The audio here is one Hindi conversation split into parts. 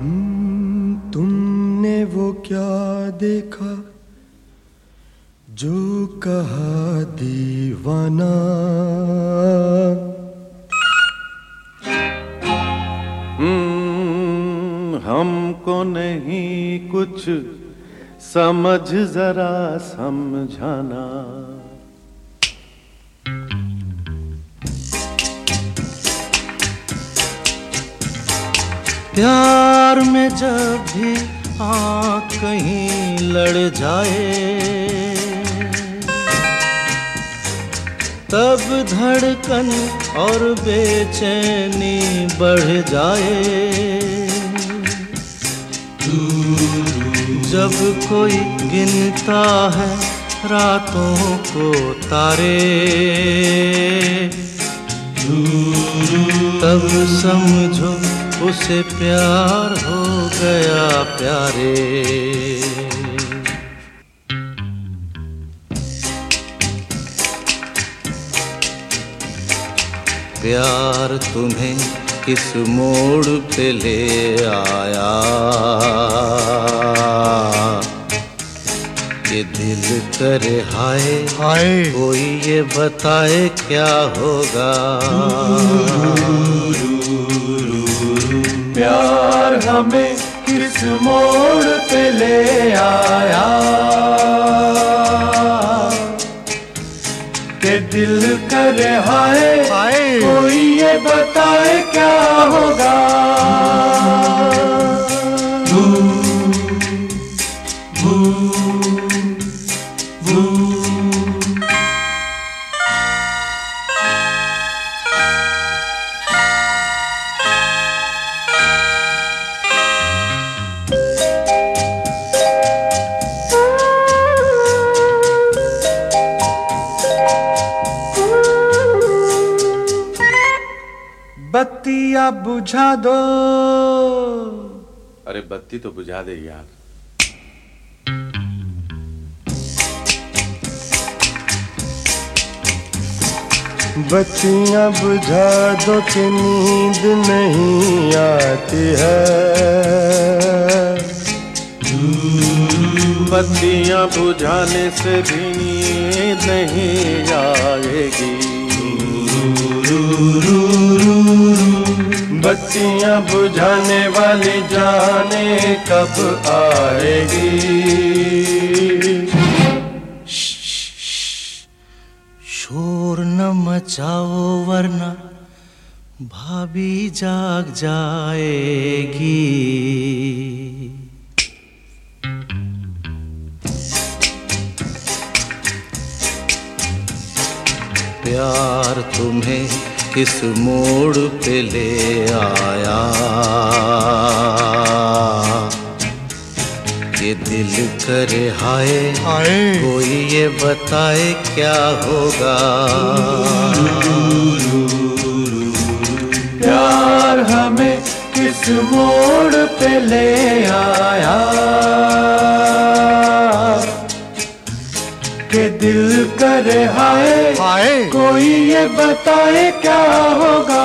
हम्म, तुमने वो क्या देखा? जो कहा दीवाना। हम्म, हमको नहीं कुछ समझ जरा समझाना। प्यार में जब भी आँख कहीं लड़ जाए, तब धड़कन और बेचैनी बढ़ जाए। जब कोई गिनता है रातों को तारे, तब समझो उसे प्यार हो गया प्यारे। प्यार तुम्हें किस मोड़ पे ले आया? ये दिल करे हाय हाय। कोई ये बताए क्या होगा? किस मोड़ पे ले आया। के दिल करे हाय हाय। कोई ये बताए क्या होगा? बत्तियाँ बुझा दो। अरे बत्ती तो बुझा दे यार बत्तियाँ बुझा दो कि नींद नहीं आती है। बत्तियाँ बुझाने से भी नींद नहीं आएगी। बत्तियाँ बुझाने वाली जाने कब आएगी? शोर न मचाओ, वरना भाभी जाग जाएगी। प्यार तुम्हें किस मोड़ पे ले आया? ये दिल करे हाय हाय। कोई ये बताए क्या होगा? प्यार हमें किस मोड़ पे ले आया? के दिल करे हाय। हाय। कोई ये बताए क्या होगा?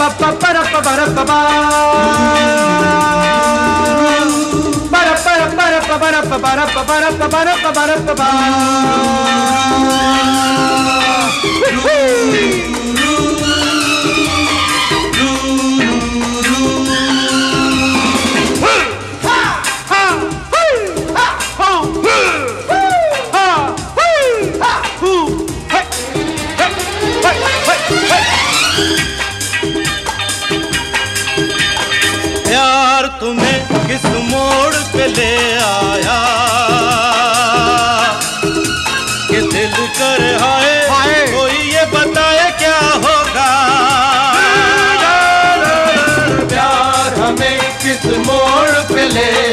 Pa pa pa para pa para pa pa. Para para para pa para pa para pa para pa para pa para pa pa पे ले आया। कि दिल कर हाय। कोई ये बताए क्या होगा? प्यार हमें किस मोड़ पे ले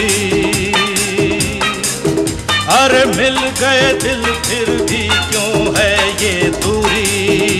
मजबूरी अरे मिल गए दिल फिर भी क्यों है ये दूरी?